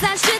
在学